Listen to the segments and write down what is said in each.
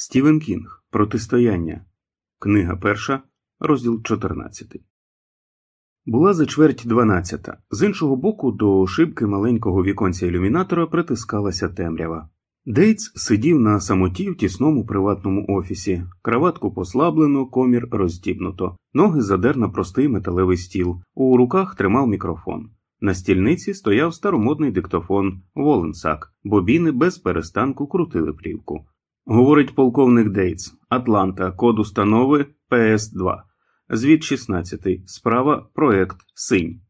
Стівен Кінг Протистояння. Книга перша, розділ 14. Була за чверть дванадцята. З іншого боку, до шибки маленького віконця ілюмінатора притискалася темрява. Дейтс сидів на самоті в тісному приватному офісі, краватку послаблено, комір розтібнуто, ноги задер на простий металевий стіл, у руках тримав мікрофон. На стільниці стояв старомодний диктофон Воленсак, бобіни без перестанку крутили плівку. Говорить полковник Дейтс, Атланта, код установи ПС2, звіт 16, справа проект Синь,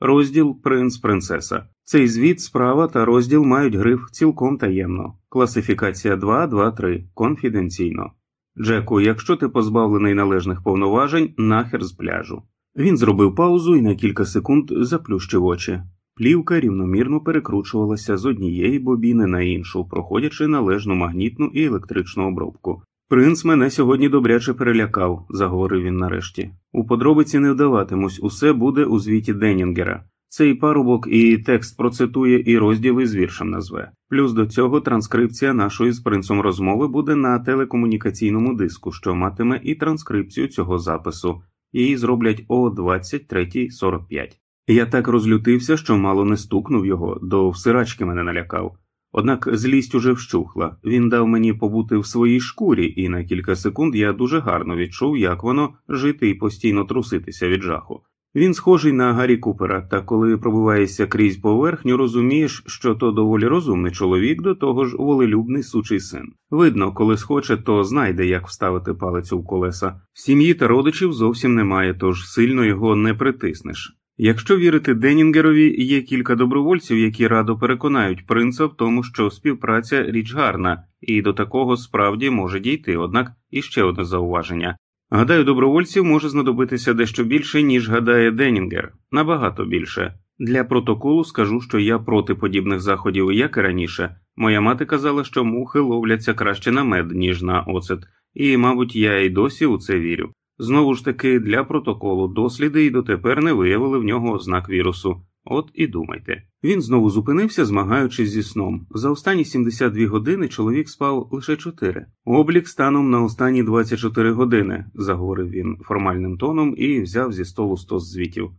розділ Принц Принцеса. Цей звіт, справа та розділ мають гриф цілком таємно. Класифікація 2.2.3. Конфіденційно. Джеку, якщо ти позбавлений належних повноважень, нахер з пляжу. Він зробив паузу і на кілька секунд заплющив очі. Плівка рівномірно перекручувалася з однієї бобіни на іншу, проходячи належну магнітну і електричну обробку. Принц мене сьогодні добряче перелякав, заговорив він нарешті. У подробиці не вдаватимусь, усе буде у звіті Денінгера. Цей парубок і текст процитує, і розділи з віршем назве. Плюс до цього транскрипція нашої з принцом розмови буде на телекомунікаційному диску, що матиме і транскрипцію цього запису. Її зроблять о 23.45. Я так розлютився, що мало не стукнув його, до всирачки мене налякав. Однак злість уже вщухла, він дав мені побути в своїй шкурі, і на кілька секунд я дуже гарно відчув, як воно жити і постійно труситися від жаху. Він схожий на Гаррі Купера, та коли пробиваєшся крізь поверхню, розумієш, що то доволі розумний чоловік, до того ж волелюбний сучий син. Видно, коли схоче, то знайде, як вставити палицю в колеса. Сім'ї та родичів зовсім немає, тож сильно його не притиснеш. Якщо вірити Денінгерові, є кілька добровольців, які радо переконають принца в тому, що співпраця річ гарна, і до такого справді може дійти, однак іще одне зауваження. Гадаю, добровольців може знадобитися дещо більше, ніж гадає Денінгер, набагато більше. Для протоколу скажу, що я проти подібних заходів, як і раніше. Моя мати казала, що мухи ловляться краще на мед, ніж на оцет, і, мабуть, я й досі у це вірю. Знову ж таки, для протоколу досліди й дотепер не виявили в нього ознак вірусу. От і думайте. Він знову зупинився, змагаючись зі сном. За останні 72 години чоловік спав лише 4. Облік станом на останні 24 години, заговорив він формальним тоном і взяв зі столу стос звітів.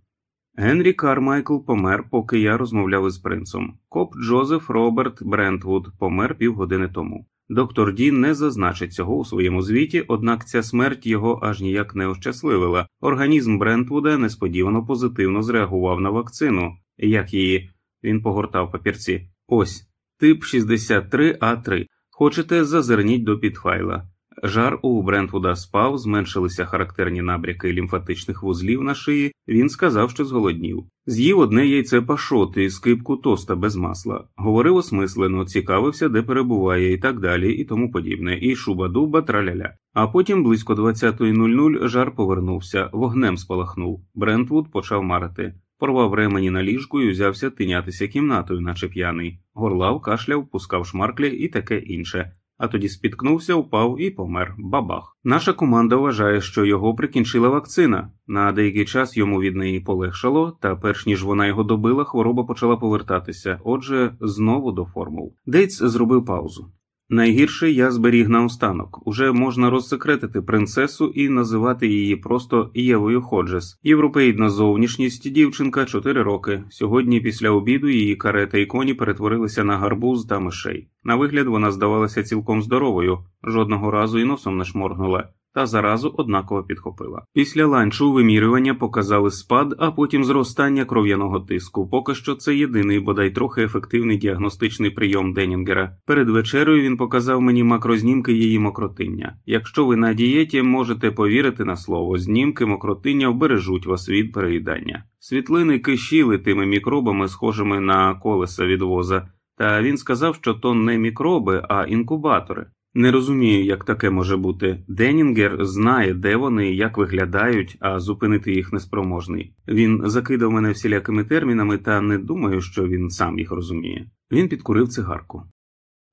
Генрі Кармайкл помер, поки я розмовляв із принцом. Коп Джозеф Роберт Брентвуд помер півгодини тому. Доктор Дін не зазначить цього у своєму звіті, однак ця смерть його аж ніяк не ощасливила. Організм Брентвуда несподівано позитивно зреагував на вакцину. Як її? Він погортав папірці. Ось тип 63А3. Хочете, зазирніть до підфайла. Жар у Брентвуда спав, зменшилися характерні набряки лімфатичних вузлів на шиї. Він сказав, що зголоднів. З'їв одне яйце пашоти і скипку тоста без масла, говорив осмислено, цікавився, де перебуває, і так далі, і тому подібне, і шуба-дуба траляля. А потім близько 20.00 жар повернувся, вогнем спалахнув. Брентвуд почав марити. Порвав ремені на ліжку і взявся тинятися кімнатою, наче п'яний, горлав, кашляв, пускав шмарклі і таке інше а тоді спіткнувся, упав і помер. Бабах. Наша команда вважає, що його прикінчила вакцина. На деякий час йому від неї полегшало, та перш ніж вона його добила, хвороба почала повертатися. Отже, знову до формул. Дейтс зробив паузу. Найгірше я зберіг на останок. Уже можна розсекретити принцесу і називати її просто Євою Ходжес. Європейна зовнішність, дівчинка 4 роки. Сьогодні, після обіду, її карета і коні перетворилися на гарбуз та мишей. На вигляд вона здавалася цілком здоровою, жодного разу і носом не шморгнула та заразу однаково підхопила. Після ланчу вимірювання показали спад, а потім зростання кров'яного тиску. Поки що це єдиний, бодай трохи ефективний діагностичний прийом Денінгера. Перед вечерею він показав мені макрознімки її мокротиння. Якщо ви на дієті, можете повірити на слово, знімки мокротиння вбережуть вас від переїдання. Світлини кишіли тими мікробами, схожими на колеса від воза. Та він сказав, що то не мікроби, а інкубатори. Не розумію, як таке може бути. Денінгер знає, де вони як виглядають, а зупинити їх неспроможний. Він закидав мене всілякими термінами, та не думаю, що він сам їх розуміє. Він підкурив цигарку.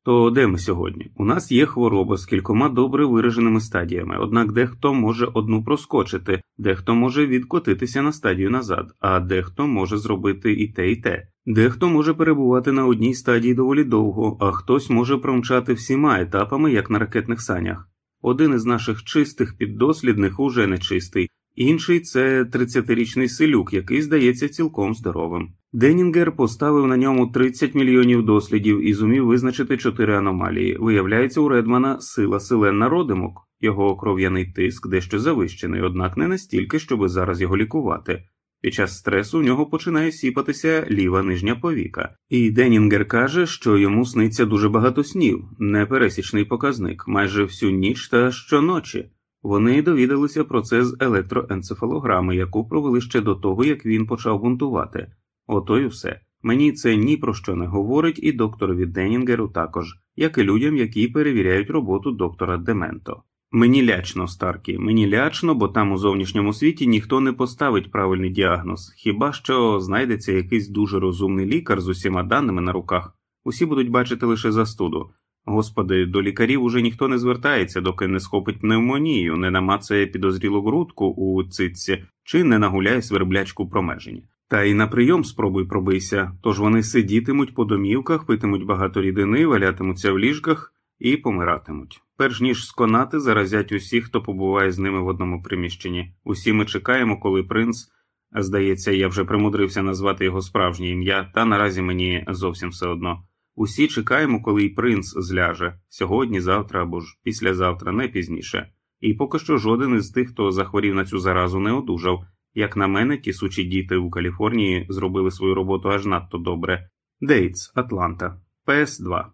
То де ми сьогодні? У нас є хвороба з кількома добре вираженими стадіями, однак дехто може одну проскочити, дехто може відкотитися на стадію назад, а дехто може зробити і те, і те. Дехто може перебувати на одній стадії доволі довго, а хтось може промчати всіма етапами, як на ракетних санях. Один із наших чистих піддослідних уже не чистий, інший це 30-річний селюк, який здається цілком здоровим. Денінгер поставив на ньому 30 мільйонів дослідів і зумів визначити чотири аномалії. Виявляється, у Редмана сила селена родимок, його кров'яний тиск дещо завищений, однак не настільки, щоби зараз його лікувати. Під час стресу в нього починає сіпатися ліва нижня повіка, і Денінгер каже, що йому сниться дуже багато снів, непересічний показник, майже всю ніч та щоночі. Вони довідалися про це з електроенцефалограми, яку провели ще до того, як він почав бунтувати. Ото й усе. Мені це ні про що не говорить, і докторові Денінгеру також, як і людям, які перевіряють роботу доктора Дементо. Мені лячно, Старкі, мені лячно, бо там у зовнішньому світі ніхто не поставить правильний діагноз, хіба що знайдеться якийсь дуже розумний лікар з усіма даними на руках, усі будуть бачити лише застуду. Господи, до лікарів уже ніхто не звертається, доки не схопить пневмонію, не намацає підозрілу грудку у цитці чи не нагуляє сверблячку промеження. Та й на прийом спробуй пробийся, тож вони сидітимуть по домівках, питимуть багато рідини, валятимуться в ліжках і помиратимуть. Перш ніж сконати, заразять усіх, хто побуває з ними в одному приміщенні. Усі ми чекаємо, коли принц, здається, я вже примудрився назвати його справжнє ім'я, та наразі мені зовсім все одно. Усі чекаємо, коли й принц зляже сьогодні, завтра або ж післязавтра, не пізніше. І поки що жоден із тих, хто захворів на цю заразу, не одужав. Як на мене, ті сучі діти у Каліфорнії зробили свою роботу аж надто добре. Дейтс, Атланта, ПС2.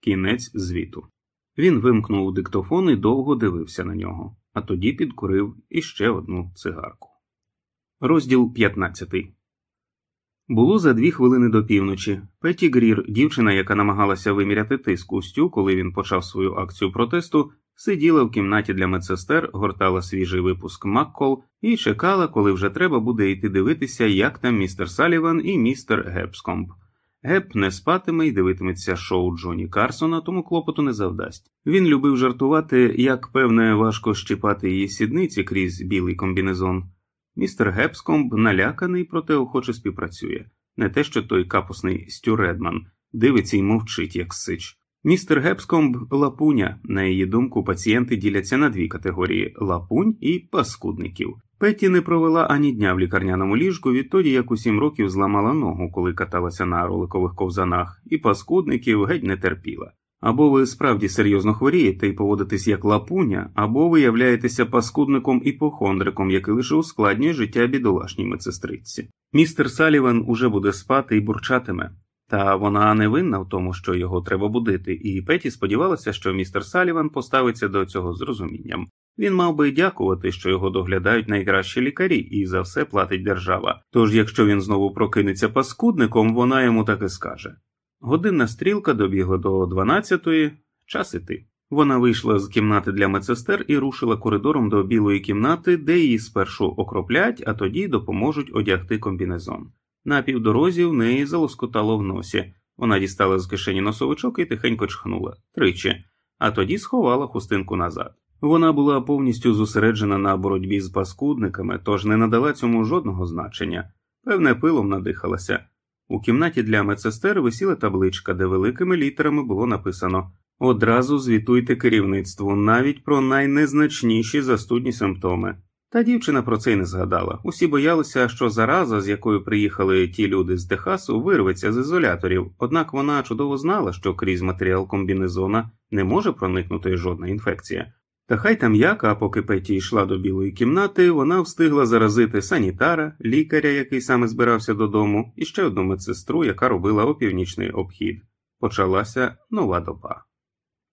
Кінець звіту. Він вимкнув диктофон і довго дивився на нього, а тоді підкурив іще одну цигарку. Розділ 15 Було за дві хвилини до півночі. Петті Грір, дівчина, яка намагалася виміряти тиск у Стю, коли він почав свою акцію протесту, сиділа в кімнаті для медсестер, гортала свіжий випуск Маккол і чекала, коли вже треба буде йти дивитися, як там містер Саліван і містер Гепскомб. Геп не спатиме і дивитиметься шоу Джоні Карсона, тому клопоту не завдасть. Він любив жартувати, як певне важко щіпати її сідниці крізь білий комбінезон. Містер Гепскомб наляканий, проте охоче співпрацює. Не те, що той капосний Стю Редман дивиться і мовчить, як сич. Містер Гепскомб лапуня. На її думку, пацієнти діляться на дві категорії лапунь і паскудників. Петті не провела ані дня в лікарняному ліжку відтоді, як у сім років зламала ногу, коли каталася на роликових ковзанах, і паскудників геть не терпіла. Або ви справді серйозно хворієте і поводитесь як лапуня, або ви являєтеся паскудником іпохондриком, який лише ускладнює життя бідолашній медсестриці. Містер Саліван уже буде спати і бурчатиме. Та вона не винна в тому, що його треба будити, і Петі сподівалася, що містер Саліван поставиться до цього з розумінням. Він мав би дякувати, що його доглядають найкращі лікарі, і за все платить держава. Тож, якщо він знову прокинеться паскудником, вона йому так і скаже. Годинна стрілка добігла до 12-ї, час іти. Вона вийшла з кімнати для медсестер і рушила коридором до білої кімнати, де її спершу окроплять, а тоді допоможуть одягти комбінезон. На півдорозі в неї залоскотало в носі. Вона дістала з кишені носовичок і тихенько чхнула тричі, а тоді сховала хустинку назад. Вона була повністю зосереджена на боротьбі з паскудниками, тож не надала цьому жодного значення, певне, пилом надихалася. У кімнаті для медсестер висіла табличка, де великими літерами було написано Одразу звітуйте керівництву навіть про найнезначніші застудні симптоми. Та дівчина про це й не згадала. Усі боялися, що зараза, з якою приїхали ті люди з Техасу, вирветься з ізоляторів, однак вона чудово знала, що крізь матеріал комбінезона не може проникнути жодна інфекція. Та хай там як, а поки Петі йшла до білої кімнати, вона встигла заразити санітара, лікаря, який саме збирався додому, і ще одну медсестру, яка робила опівнічний обхід. Почалася нова доба.